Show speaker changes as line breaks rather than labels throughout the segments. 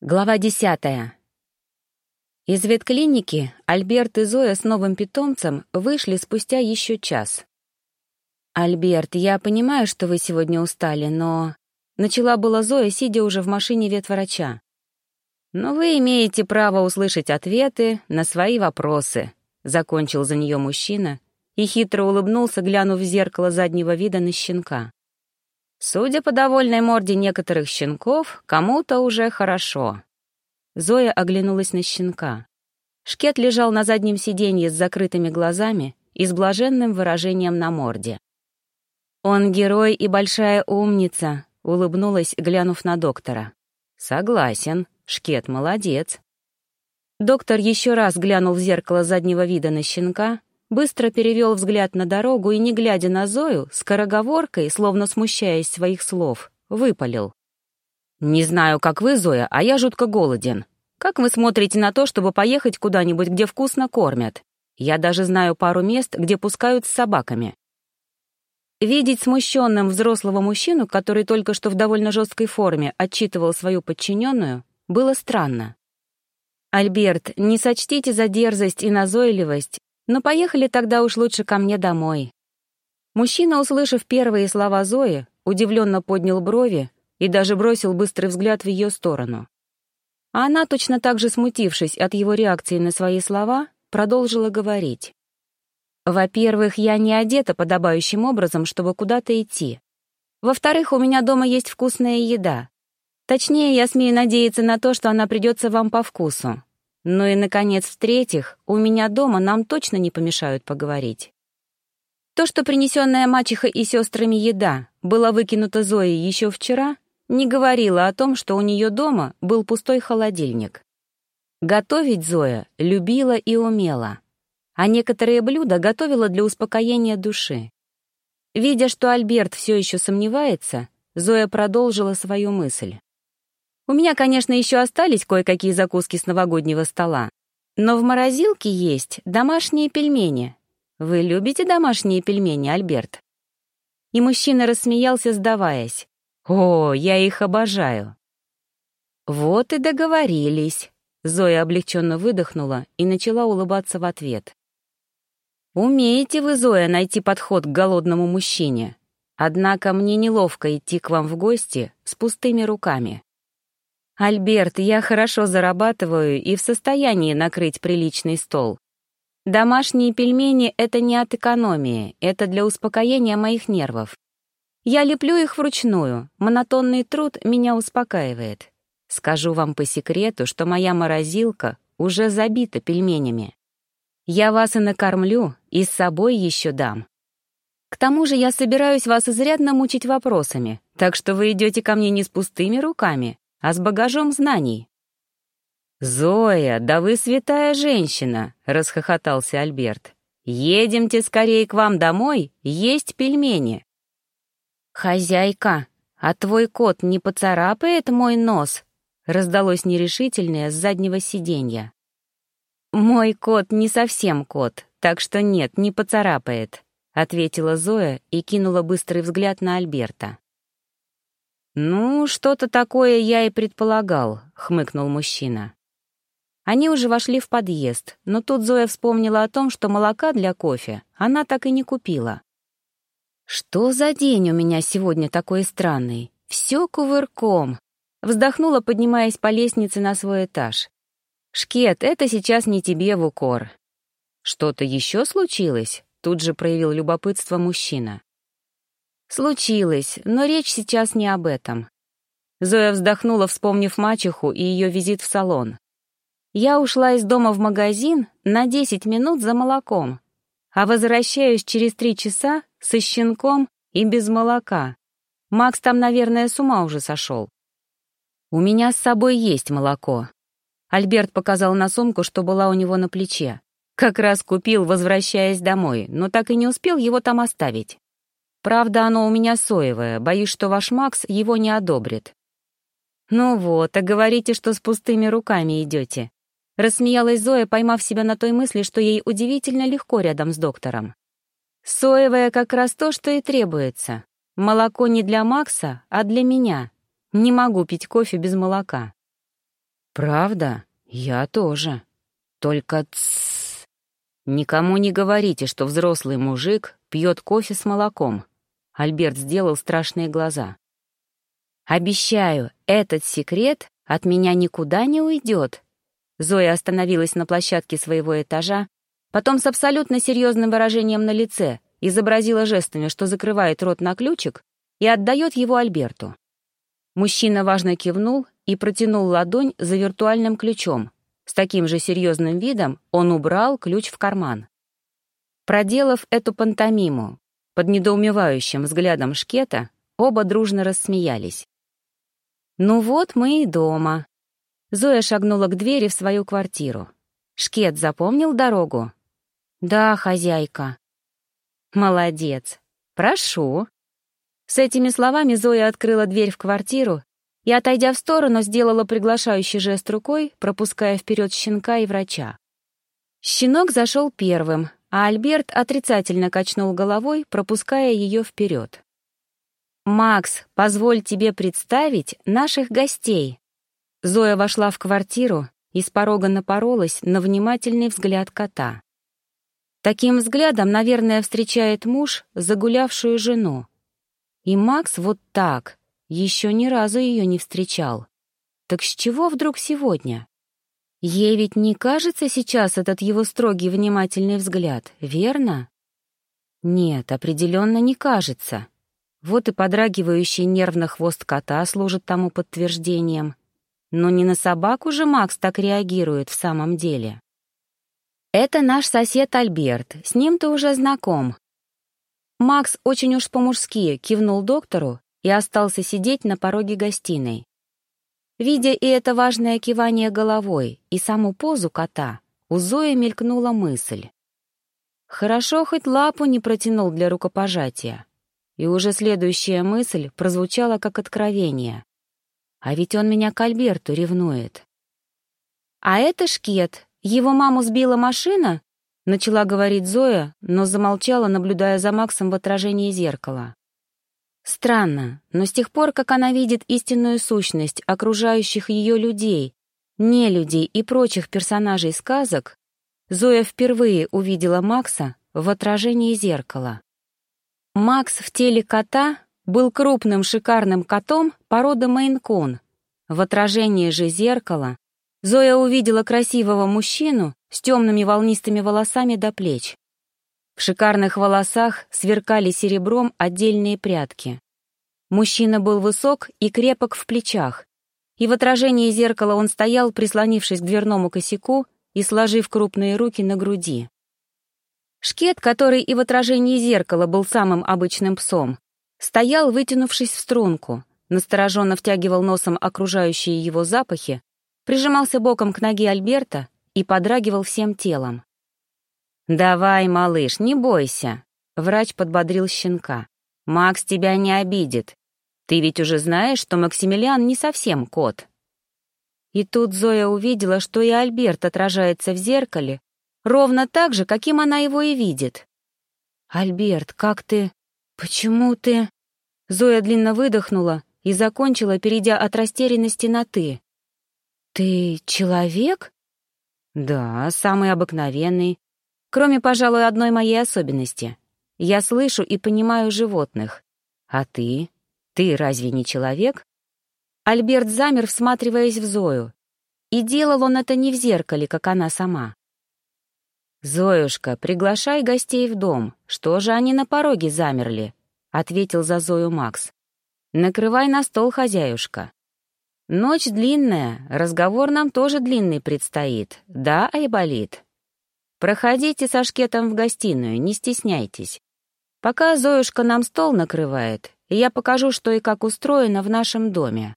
Глава десятая. Из ветклиники Альберт и Зоя с новым питомцем вышли спустя еще час. «Альберт, я понимаю, что вы сегодня устали, но...» Начала была Зоя, сидя уже в машине ветврача. «Но вы имеете право услышать ответы на свои вопросы», — закончил за нее мужчина и хитро улыбнулся, глянув в зеркало заднего вида на щенка. Судя по довольной морде некоторых щенков, кому-то уже хорошо. Зоя оглянулась на щенка. Шкет лежал на заднем сиденье с закрытыми глазами и с блаженным выражением на морде. «Он герой и большая умница», — улыбнулась, глянув на доктора. «Согласен, Шкет молодец». Доктор еще раз глянул в зеркало заднего вида на щенка быстро перевел взгляд на дорогу и, не глядя на Зою, скороговоркой, словно смущаясь своих слов, выпалил. «Не знаю, как вы, Зоя, а я жутко голоден. Как вы смотрите на то, чтобы поехать куда-нибудь, где вкусно кормят? Я даже знаю пару мест, где пускают с собаками». Видеть смущенным взрослого мужчину, который только что в довольно жесткой форме отчитывал свою подчиненную, было странно. «Альберт, не сочтите за дерзость и назойливость но поехали тогда уж лучше ко мне домой. Мужчина, услышав первые слова Зои, удивленно поднял брови и даже бросил быстрый взгляд в ее сторону. А она, точно так же смутившись от его реакции на свои слова, продолжила говорить. «Во-первых, я не одета подобающим образом, чтобы куда-то идти. Во-вторых, у меня дома есть вкусная еда. Точнее, я смею надеяться на то, что она придется вам по вкусу. Ну и, наконец, в-третьих, у меня дома нам точно не помешают поговорить. То, что принесенная мачеха и сестрами еда была выкинута Зоей еще вчера, не говорило о том, что у нее дома был пустой холодильник. Готовить Зоя любила и умела, а некоторые блюда готовила для успокоения души. Видя, что Альберт все еще сомневается, Зоя продолжила свою мысль. У меня, конечно, еще остались кое-какие закуски с новогоднего стола, но в морозилке есть домашние пельмени. Вы любите домашние пельмени, Альберт?» И мужчина рассмеялся, сдаваясь. «О, я их обожаю!» «Вот и договорились», — Зоя облегченно выдохнула и начала улыбаться в ответ. «Умеете вы, Зоя, найти подход к голодному мужчине. Однако мне неловко идти к вам в гости с пустыми руками. «Альберт, я хорошо зарабатываю и в состоянии накрыть приличный стол. Домашние пельмени — это не от экономии, это для успокоения моих нервов. Я леплю их вручную, монотонный труд меня успокаивает. Скажу вам по секрету, что моя морозилка уже забита пельменями. Я вас и накормлю, и с собой еще дам. К тому же я собираюсь вас изрядно мучить вопросами, так что вы идете ко мне не с пустыми руками, а с багажом знаний. «Зоя, да вы святая женщина!» — расхохотался Альберт. «Едемте скорее к вам домой, есть пельмени». «Хозяйка, а твой кот не поцарапает мой нос?» — раздалось нерешительное с заднего сиденья. «Мой кот не совсем кот, так что нет, не поцарапает», — ответила Зоя и кинула быстрый взгляд на Альберта. «Ну, что-то такое я и предполагал», — хмыкнул мужчина. Они уже вошли в подъезд, но тут Зоя вспомнила о том, что молока для кофе она так и не купила. «Что за день у меня сегодня такой странный? Все кувырком!» Вздохнула, поднимаясь по лестнице на свой этаж. «Шкет, это сейчас не тебе в укор». «Что-то еще случилось?» — тут же проявил любопытство мужчина. Случилось, но речь сейчас не об этом. Зоя вздохнула, вспомнив мачеху и ее визит в салон. Я ушла из дома в магазин на 10 минут за молоком, а возвращаюсь через три часа со щенком и без молока. Макс там, наверное, с ума уже сошел. У меня с собой есть молоко. Альберт показал на сумку, что была у него на плече. Как раз купил, возвращаясь домой, но так и не успел его там оставить. Правда, оно у меня соевое, боюсь, что ваш Макс его не одобрит». «Ну вот, а говорите, что с пустыми руками идете», — рассмеялась Зоя, поймав себя на той мысли, что ей удивительно легко рядом с доктором. «Соевое как раз то, что и требуется. Молоко не для Макса, а для меня. Не могу пить кофе без молока». «Правда? Я тоже. Только тссс. Никому не говорите, что взрослый мужик пьет кофе с молоком». Альберт сделал страшные глаза. «Обещаю, этот секрет от меня никуда не уйдет». Зоя остановилась на площадке своего этажа, потом с абсолютно серьезным выражением на лице изобразила жестами, что закрывает рот на ключик и отдает его Альберту. Мужчина важно кивнул и протянул ладонь за виртуальным ключом. С таким же серьезным видом он убрал ключ в карман. Проделав эту пантомиму под недоумевающим взглядом Шкета, оба дружно рассмеялись. «Ну вот мы и дома». Зоя шагнула к двери в свою квартиру. «Шкет запомнил дорогу?» «Да, хозяйка». «Молодец. Прошу». С этими словами Зоя открыла дверь в квартиру и, отойдя в сторону, сделала приглашающий жест рукой, пропуская вперед щенка и врача. Щенок зашел первым, а Альберт отрицательно качнул головой, пропуская ее вперед. «Макс, позволь тебе представить наших гостей». Зоя вошла в квартиру и с порога напоролась на внимательный взгляд кота. Таким взглядом, наверное, встречает муж загулявшую жену. И Макс вот так, еще ни разу ее не встречал. Так с чего вдруг сегодня? Ей ведь не кажется сейчас этот его строгий внимательный взгляд, верно? Нет, определенно не кажется. Вот и подрагивающий нервно хвост кота служит тому подтверждением. Но не на собаку же Макс так реагирует в самом деле. Это наш сосед Альберт, с ним ты уже знаком, Макс очень уж по-мужски кивнул доктору и остался сидеть на пороге гостиной. Видя и это важное кивание головой, и саму позу кота, у Зои мелькнула мысль. Хорошо, хоть лапу не протянул для рукопожатия. И уже следующая мысль прозвучала как откровение. А ведь он меня к Альберту ревнует. А это Шкет. Его маму сбила машина, Начала говорить Зоя, но замолчала, наблюдая за Максом в отражении зеркала. Странно, но с тех пор, как она видит истинную сущность окружающих ее людей, не людей и прочих персонажей сказок, Зоя впервые увидела Макса в отражении зеркала. Макс в теле кота был крупным шикарным котом породы Мейн-кун. В отражении же зеркала Зоя увидела красивого мужчину с темными волнистыми волосами до плеч. В шикарных волосах сверкали серебром отдельные прядки. Мужчина был высок и крепок в плечах, и в отражении зеркала он стоял, прислонившись к дверному косяку и сложив крупные руки на груди. Шкет, который и в отражении зеркала был самым обычным псом, стоял, вытянувшись в струнку, настороженно втягивал носом окружающие его запахи, прижимался боком к ноге Альберта и подрагивал всем телом. «Давай, малыш, не бойся», — врач подбодрил щенка. «Макс тебя не обидит. Ты ведь уже знаешь, что Максимилиан не совсем кот». И тут Зоя увидела, что и Альберт отражается в зеркале, ровно так же, каким она его и видит. «Альберт, как ты? Почему ты...» Зоя длинно выдохнула и закончила, перейдя от растерянности на «ты». «Ты человек?» Да, самый обыкновенный. Кроме, пожалуй, одной моей особенности. Я слышу и понимаю животных. А ты? Ты разве не человек? Альберт замер, всматриваясь в Зою. И делал он это не в зеркале, как она сама. «Зоюшка, приглашай гостей в дом. Что же они на пороге замерли?» — ответил за Зою Макс. «Накрывай на стол, хозяюшка. Ночь длинная, разговор нам тоже длинный предстоит. Да, Айболит? Проходите со шкетом в гостиную, не стесняйтесь. Пока Зоюшка нам стол накрывает, я покажу, что и как устроено в нашем доме».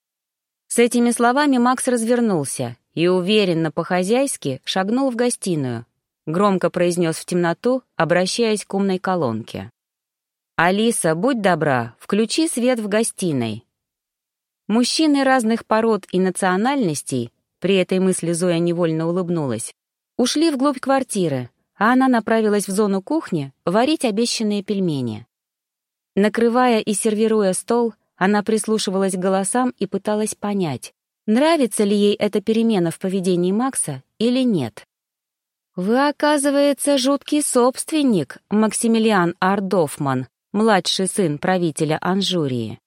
С этими словами Макс развернулся и уверенно по-хозяйски шагнул в гостиную, громко произнес в темноту, обращаясь к умной колонке. «Алиса, будь добра, включи свет в гостиной. Мужчины разных пород и национальностей, при этой мысли Зоя невольно улыбнулась, Ушли вглубь квартиры, а она направилась в зону кухни варить обещанные пельмени. Накрывая и сервируя стол, она прислушивалась к голосам и пыталась понять, нравится ли ей эта перемена в поведении Макса или нет. «Вы, оказывается, жуткий собственник, Максимилиан Ардофман, младший сын правителя Анжурии».